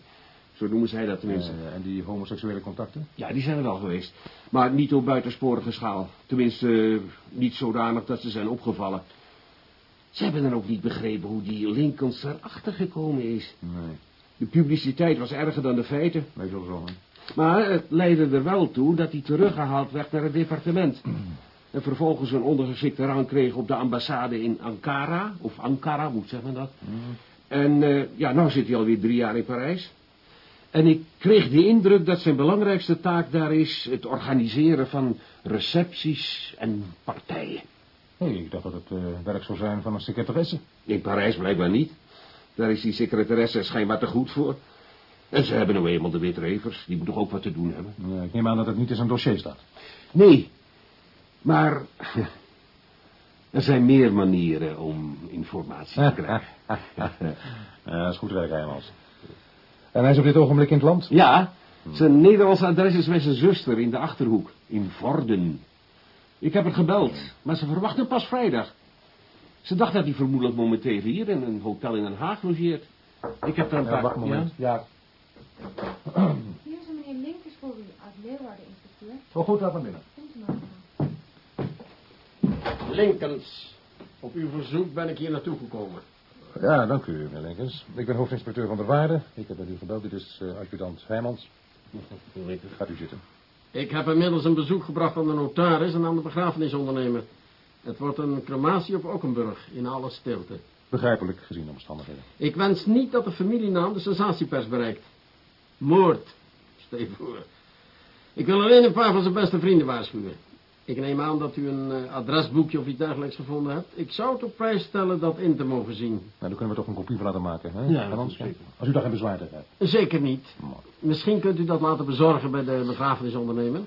Zo noemen zij dat tenminste. Eh, en die homoseksuele contacten? Ja, die zijn er wel geweest. Maar niet op buitensporige schaal. Tenminste, eh, niet zodanig dat ze zijn opgevallen. Ze hebben dan ook niet begrepen hoe die Lincolns erachter gekomen is. Nee, De publiciteit was erger dan de feiten. zo. hè? Maar het leidde er wel toe dat hij teruggehaald werd naar het departement. En vervolgens een ondergeschikte rang kreeg op de ambassade in Ankara. Of Ankara, hoe zegt men dat? En eh, ja, nou zit hij alweer drie jaar in Parijs. En ik kreeg de indruk dat zijn belangrijkste taak daar is... het organiseren van recepties en partijen. Nee, ik dacht dat het eh, werk zou zijn van een secretaresse. In Parijs blijkbaar niet. Daar is die secretaresse schijnbaar te goed voor. En ze hebben nou eenmaal de witrevers. Die moeten toch ook wat te doen hebben. Ja, ik neem aan dat het niet in zijn dossier staat. Nee, maar er zijn meer manieren om informatie te krijgen. Ja, dat is goed werk, Hermans. En hij is op dit ogenblik in het land? Ja, zijn Nederlandse adres is bij zijn zuster in de Achterhoek, in Vorden. Ik heb haar gebeld, maar ze verwacht hem pas vrijdag. Ze dacht dat hij vermoedelijk momenteel hier in een hotel in Den Haag logeert. Ik heb daar een Ja, paar... wacht een moment. Ja. Hier is een meneer Linkers voor u uit Leeuwarden, inspecteur. Oh, goed, laat maar binnen. Linkens, op uw verzoek ben ik hier naartoe gekomen. Ja, dank u, meneer Linkens. Ik ben hoofdinspecteur van de Waarde. Ik heb met u gebeld. Dit is uh, adjudant Heijmans. Gaat u zitten. Ik heb inmiddels een bezoek gebracht aan de notaris en aan de begrafenisondernemer. Het wordt een crematie op Ockenburg, in alle stilte. Begrijpelijk, gezien de omstandigheden. Ik wens niet dat de familienaam de sensatiepers bereikt. Moord, voor. Ik wil alleen een paar van zijn beste vrienden waarschuwen. Ik neem aan dat u een eh, adresboekje of iets dergelijks gevonden hebt. Ik zou het op prijs stellen dat in te mogen zien. Nou, daar kunnen we toch een kopie van laten maken, hè? Ja, zeker. Als u daar geen bezwaar tegen hebt. Zeker niet. Mooi. Misschien kunt u dat laten bezorgen bij de begrafenisondernemer.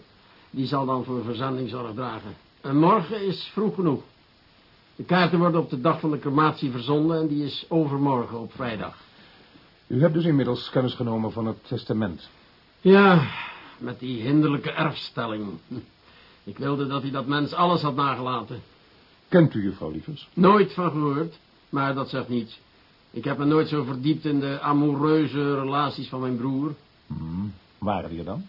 Die zal dan voor verzending zorg dragen. En morgen is vroeg genoeg. De kaarten worden op de dag van de crematie verzonden en die is overmorgen op vrijdag. U hebt dus inmiddels kennis genomen van het testament. Ja, met die hinderlijke erfstelling. Ik wilde dat hij dat mens alles had nagelaten. Kent u juffrouw Lievers? Nooit van gehoord, maar dat zegt niets. Ik heb me nooit zo verdiept in de amoureuze relaties van mijn broer. Hmm. Waren die er dan?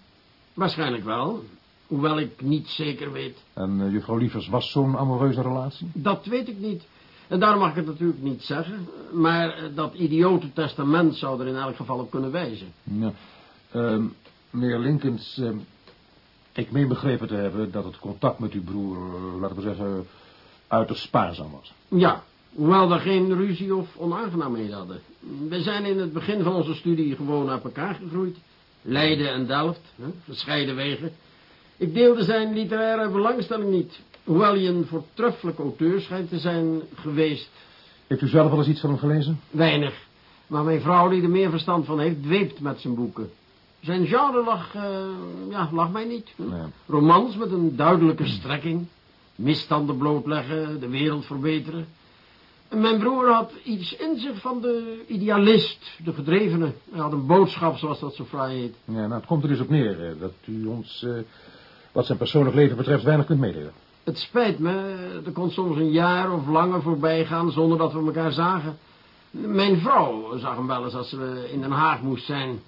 Waarschijnlijk wel, hoewel ik niet zeker weet. En eh, juffrouw Lievers was zo'n amoureuze relatie? Dat weet ik niet. En daarom mag ik het natuurlijk niet zeggen. Maar eh, dat idiote testament zou er in elk geval op kunnen wijzen. Ja. Ehm, meneer Linkens, ehm, ik meen begrepen te hebben dat het contact met uw broer, eh, laten we zeggen, uiterst spaarzaam was. Ja, hoewel we geen ruzie of onaangenaamheden hadden. We zijn in het begin van onze studie gewoon uit elkaar gegroeid. Leiden en Delft, hè, verscheiden wegen. Ik deelde zijn literaire belangstelling niet. Hoewel hij een voortreffelijk auteur schijnt te zijn geweest. Heeft u zelf wel eens iets van hem gelezen? Weinig. Maar mijn vrouw, die er meer verstand van heeft, dweept met zijn boeken. Zijn genre lag, eh, ja, lag mij niet. Nee. Romans met een duidelijke strekking. Misstanden blootleggen, de wereld verbeteren. En mijn broer had iets in zich van de idealist, de gedrevene. Hij had een boodschap, zoals dat zo fraai heet. Ja, nou, het komt er dus op neer eh, dat u ons, eh, wat zijn persoonlijk leven betreft, weinig kunt meedelen. Het spijt me, er kon soms een jaar of langer voorbij gaan zonder dat we elkaar zagen. Mijn vrouw zag hem wel eens als ze in Den Haag moest zijn.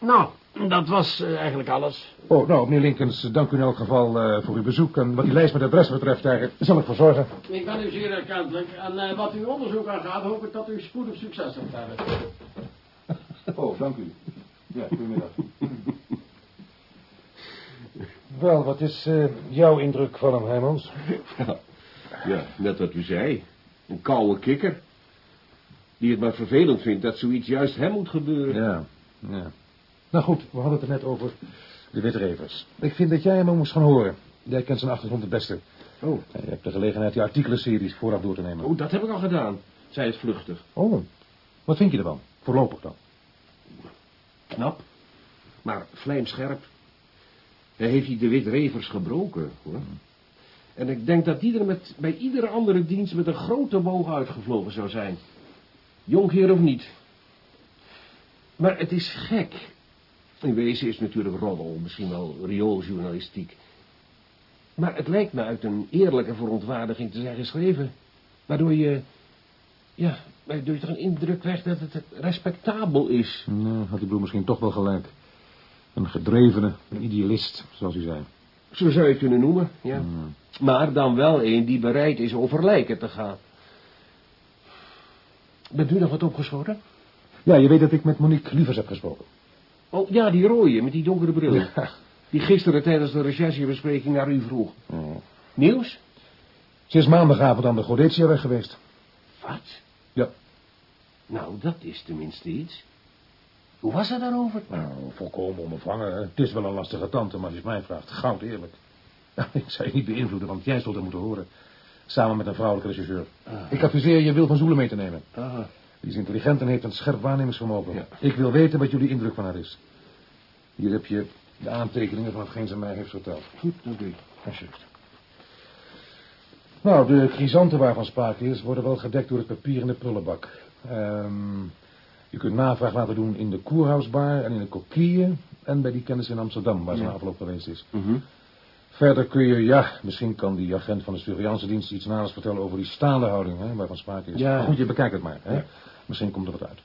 Nou, dat was eh, eigenlijk alles. Oh, nou, meneer Linkens, dank u in elk geval eh, voor uw bezoek. En wat die lijst met adressen betreft, daar zal ik voor zorgen. Ik ben u zeer erkentelijk. En eh, wat uw onderzoek aangaat, hoop ik dat u spoedig succes hebt hebben. Oh, dank u. Ja, goedemiddag. Wel, wat is eh, jouw indruk van hem, Heijmans? Ja, net wat u zei. Een koude kikker. Die het maar vervelend vindt dat zoiets juist hem moet gebeuren. Ja, ja. Nou goed, we hadden het er net over de witrevers. Ik vind dat jij hem moest gaan horen. Jij kent zijn achtergrond het beste. Oh. Je hebt de gelegenheid die artikelenseries vooraf door te nemen. oh, dat heb ik al gedaan. Zij het vluchtig. Oh, wat vind je ervan? Voorlopig dan. Knap. Maar vlijmscherp. Dan heeft hij de Wit-Revers gebroken, hoor. En ik denk dat die er met, bij iedere andere dienst met een grote boog uitgevlogen zou zijn. Jonkheer of niet. Maar het is gek. In wezen is natuurlijk roddel, misschien wel riooljournalistiek. Maar het lijkt me uit een eerlijke verontwaardiging te zijn geschreven. Waardoor je, ja, waardoor je toch een indruk krijgt dat het respectabel is. Nou, had die broer misschien toch wel gelijk. Een gedrevene, een idealist, zoals u zei. Zo zou je het kunnen noemen, ja. Maar dan wel een die bereid is over lijken te gaan. Bent u nog wat opgeschoten? Ja, je weet dat ik met Monique Lievers heb gesproken. Oh, ja, die rode met die donkere bril. Ja. Die gisteren tijdens de recherchebespreking naar u vroeg. Nieuws? Ze is maandagavond aan de Godetia geweest. Wat? Ja. Nou, dat is tenminste iets. Hoe was het daarover? Nou, volkomen onbevangen. hè. Het is wel een lastige tante, maar als je het mij vraagt, goud eerlijk. Nou, ik zou je niet beïnvloeden, want jij zult er moeten horen. Samen met een vrouwelijke regisseur. Ik adviseer je Wil van Zoelen mee te nemen. Ah, Die is intelligent en heeft een scherp waarnemingsvermogen. Ja. Ik wil weten wat jullie indruk van haar is. Hier heb je de aantekeningen van hetgeen ze mij heeft verteld. goed, dank u. Alsjeblieft. Nou, de chrysanten waarvan sprake is, worden wel gedekt door het papier in de prullenbak. Ehm, je kunt navraag laten doen in de Koerhuisbar en in de Coquille... en bij die kennis in Amsterdam, waar ze na afloop geweest is. Mhm. Verder kun je, ja, misschien kan die agent van de surveillance dienst iets naders vertellen over die staande houding, hè, waarvan sprake is. Ja. Maar goed, je bekijkt het maar, hè. Ja. Misschien komt er wat uit.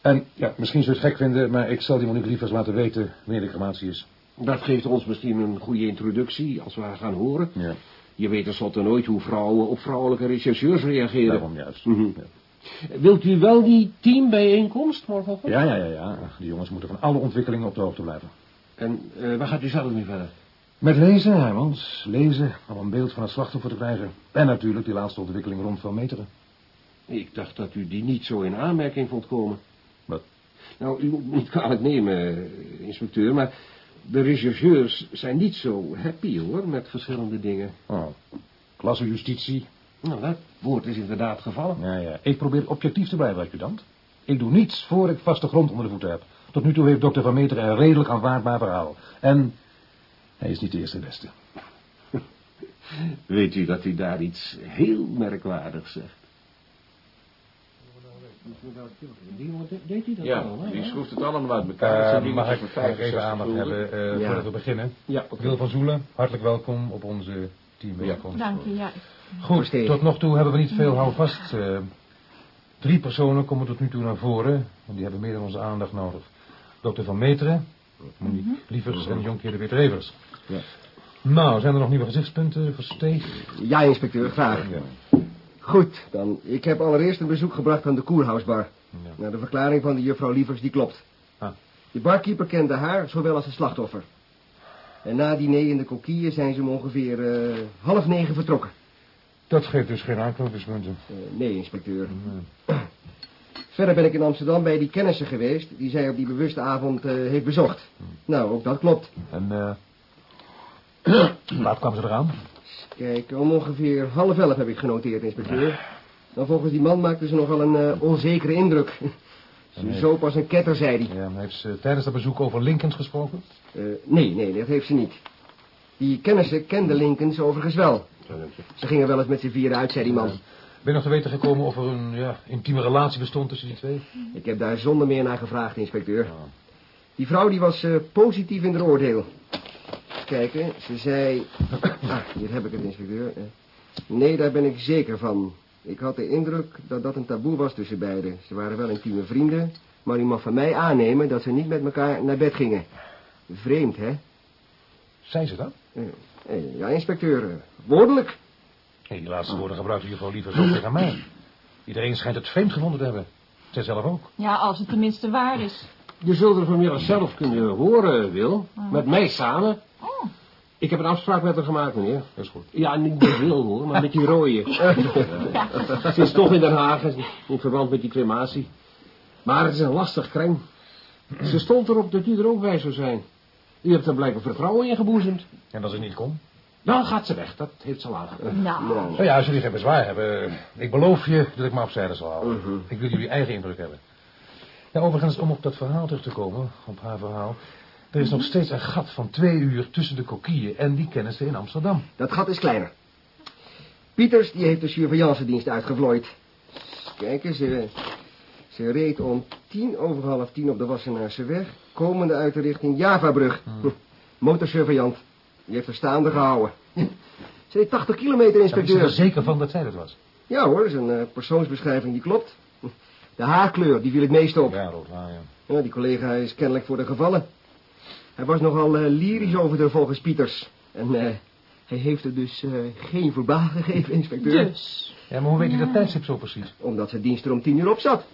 En, ja, misschien zul je het gek vinden, maar ik zal die Monique Lievers laten weten wanneer de crematie is. Dat geeft ons misschien een goede introductie als we haar gaan horen. Ja, Je weet tenslotte nooit hoe vrouwen op vrouwelijke rechercheurs reageren. daarom juist. Mhm. Ja. Wilt u wel die teambijeenkomst morgenochtend? Ja, ja, ja, ja. Die jongens moeten van alle ontwikkelingen op de hoogte blijven. En eh, waar gaat u zelf mee verder? Met lezen, Hermans. Lezen om een beeld van het slachtoffer te krijgen. En natuurlijk die laatste ontwikkeling rond Van Meteren. Ik dacht dat u die niet zo in aanmerking vond komen. Wat? Nou, u moet niet kwalijk nemen, inspecteur, maar de rechercheurs zijn niet zo happy, hoor, met verschillende dingen. Oh, klasse justitie. Nou, dat woord is inderdaad gevallen. Ja, ja. Ik probeer objectief te blijven, adjudant. Ik doe niets voor ik vaste grond onder de voeten heb. Tot nu toe heeft dokter Van Meteren een redelijk aanvaardbaar verhaal. En hij is niet de eerste beste. Weet u dat u daar iets heel merkwaardigs zegt? Deed hij dat Ja, die schroeft het allemaal uit elkaar. Dingen mag ik van nog 65 even aandacht hebben eh, Ja. voordat we beginnen? Ja, oké. Wil van Zoelen, hartelijk welkom op onze teambijeenkomst. Dank je, ja. Goed, tot nog toe hebben we niet veel houvast. eh drie personen komen tot nu toe naar voren. En die hebben meer dan onze aandacht nodig. Dokter Van Meteren, Monique Lievers en Jonkheer de Wit-Revers. Ja. Nou, zijn er nog nieuwe gezichtspunten voor Steeg? Ja, inspecteur, graag. Ja. Goed, dan. Ik heb allereerst een bezoek gebracht aan de Koerhuisbar. Ja. Nou, de verklaring van de juffrouw Lievers, die klopt. Ah. De barkeeper kende haar, zowel als het slachtoffer. En na diner in de coquille zijn ze om ongeveer eh, half negen vertrokken. Dat geeft dus geen aanknopingspunten. Eh, nee, inspecteur. Verder ben ik in Amsterdam bij die kennissen geweest... die zij op die bewuste avond eh, heeft bezocht. Nou, ook dat klopt. En, eh laat kwamen ze eraan? Kijk, om ongeveer half elf heb ik genoteerd, inspecteur. Dan volgens die man maakte ze nogal een eh, onzekere indruk. Ze Nee. zo pas een ketter, zei hij. Ja, heeft ze tijdens dat bezoek over Lincolns gesproken? Eh, nee, nee, dat heeft ze niet. Die kennissen kenden Lincolns overigens wel. Ze gingen wel eens met z'n vieren uit, zei die man. Ben je nog te weten gekomen of er een ja, intieme relatie bestond tussen die twee? Ik heb daar zonder meer naar gevraagd, inspecteur. Die vrouw die was eh, positief in haar oordeel. Kijken, ze zei... Ah, hier heb ik het, inspecteur. Eh, nee, daar ben ik zeker van. Ik had de indruk dat dat een taboe was tussen beiden. Ze waren wel intieme vrienden, maar u mag van mij aannemen dat ze niet met elkaar naar bed gingen. Vreemd, hè? Zei ze dat? Eh, ja, inspecteur, woordelijk. Nee, die laatste woorden gebruikte juffrouw liever zo tegen mij. Iedereen schijnt het vreemd gevonden te hebben. Zij zelf ook. Ja, als het tenminste waar is. Je zult er vanmiddag zelf kunnen horen, Wil. Met mij samen. Oh, Ik heb een afspraak met haar gemaakt, meneer. Dat is goed. Ja, niet met Wil, hoor, maar met die rode. Ze is toch in Den Haag, in verband met die crematie. Maar het is een lastig kreng. Ze stond erop dat u er ook bij zou zijn. U hebt er blijkbaar vertrouwen in geboezemd. En als ik niet kom? Dan gaat ze weg, dat heeft ze al aangegeven. nou. Nou ja, als jullie geen bezwaar hebben. Ik beloof je dat ik me afzijde zal houden. Ik wil jullie eigen indruk hebben. Ja, overigens, om op dat verhaal terug te komen, op haar verhaal. Er is nog steeds een gat van twee uur tussen de kokieën en die kennissen in Amsterdam. Dat gat is kleiner. Pieters, die heeft de surveillancendienst uitgevlooid. Kijk eens, ze, ze reed om tien over half tien op de Wassenaarse weg... komende uit de richting Javabrug. Hm. Motorsurveillant. Die heeft er staande gehouden. Ze reed 80 kilometer, inspecteur. is er zeker van dat zij dat was. Ja hoor, dat is een eh, persoonsbeschrijving die klopt. De haarkleur, die viel het meest op. Ja, rood haar, ja. Ja, die collega is kennelijk voor de gevallen. Hij was nogal eh, lyrisch over de volgens Pieters. En eh, hij heeft er dus eh, geen verbaal gegeven, inspecteur. Dus. Ja, maar hoe weet je dat tijdstip zo precies? Omdat zijn dienst er om tien uur op zat.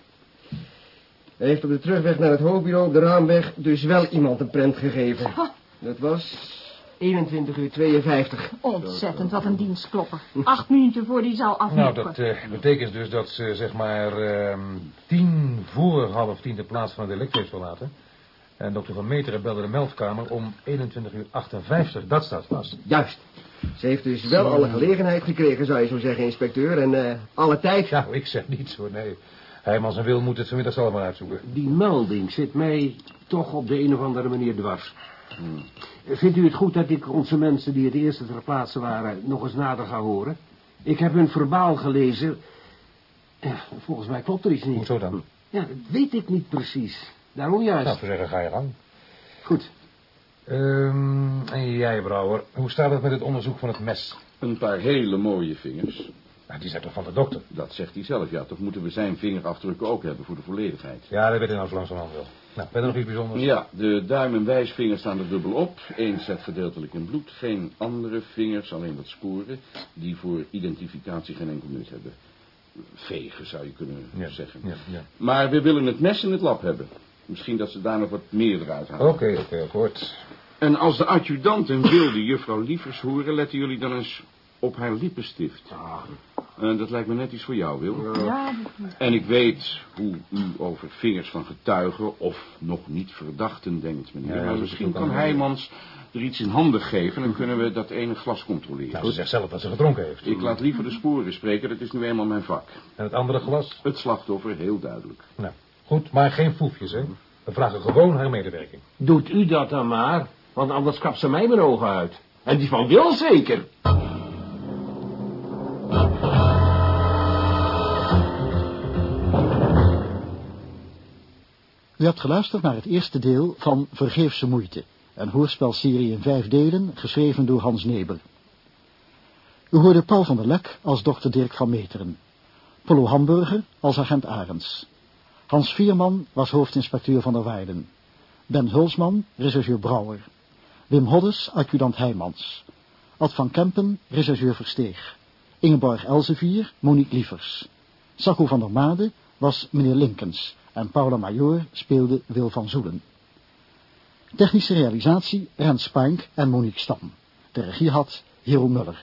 Hij heeft op de terugweg naar het hoofdbureau op de raamweg dus wel iemand een prent gegeven. Dat was 21 uur 52. Ontzettend, wat een dienstklopper. Acht minuten voor die zou Nou, aflopen. dat eh, betekent dus dat ze zeg maar ehm, tien voor half tien de plaats van het delict heeft verlaten. En dokter Van Meteren belde de meldkamer om 21 uur 58. Dat staat vast. Juist. Ze heeft dus wel alle gelegenheid gekregen, zou je zo zeggen, inspecteur. En eh, alle tijd. Nou, ik zeg niets hoor, nee. Heijmans en Wil moet het vanmiddag zelf maar uitzoeken. Die melding zit mij toch op de een of andere manier dwars. Vindt u het goed dat ik onze mensen die het eerste ter plaatse waren nog eens nader ga horen? Ik heb hun verbaal gelezen. Ja, volgens mij klopt er iets niet. Hoezo dan? Ja, dat weet ik niet precies. Daarom juist. Nou, voor zeggen, ga je gang. Goed. Ehm, en jij, Brouwer, hoe staat het met het onderzoek van het mes? Een paar hele mooie vingers. Nou, die zijn toch van de dokter? Dat zegt hij zelf, ja. Toch moeten we zijn vingerafdrukken ook hebben voor de volledigheid. Ja, dat weet ik nou zo langzamerhand wel. Nou, ben er nog iets bijzonders? Ja, de duim en wijsvinger staan er dubbel op. Eén zet gedeeltelijk in bloed. Geen andere vingers, alleen wat sporen... die voor identificatie geen enkel nut hebben. Vegen, zou je kunnen Ja, zeggen. ja, ja. Maar we willen het mes in het lab hebben. Misschien dat ze daar nog wat meer eruit halen. Oké, oké, akkoord. En als de adjudant en wilde juffrouw Lievers horen... letten jullie dan eens op haar lippenstift. Eh, dat lijkt me net iets voor jou, Wil. Ja, En ik weet hoe u over vingers van getuigen of nog niet verdachten denkt, meneer. Ja, maar misschien kan Heijmans er iets in handen geven... en dan kunnen we dat ene glas controleren. Nou, ze zegt zelf dat ze gedronken heeft. Ik laat liever de sporen spreken, dat is nu eenmaal mijn vak. En het andere glas? Het slachtoffer, heel duidelijk. Nou, goed, maar geen foefjes, hè? We vragen gewoon haar medewerking. Doet u dat dan maar, want anders kapt ze mij mijn ogen uit. En die van Wil zeker. U hebt geluisterd naar het eerste deel van Vergeefse Moeite, een hoorspelserie in vijf delen, geschreven door Hans Neber. U hoorde Paul van der Lek als dokter Dirk van Meteren, Pollo Hamburger als agent Arends. Hans Vierman was hoofdinspecteur van der Weijden, Ben Hulsman, rechercheur Brouwer, Wim Hoddes, adjudant Heijmans, Ad van Kempen, rechercheur Versteeg, Ingeborg Elsevier, Monique Lievers. Sacco van der Made was meneer Linkens en Paula Major speelde Wil van Zoelen. Technische realisatie Rens Spijnk en Monique Stam. De regie had Hero Muller.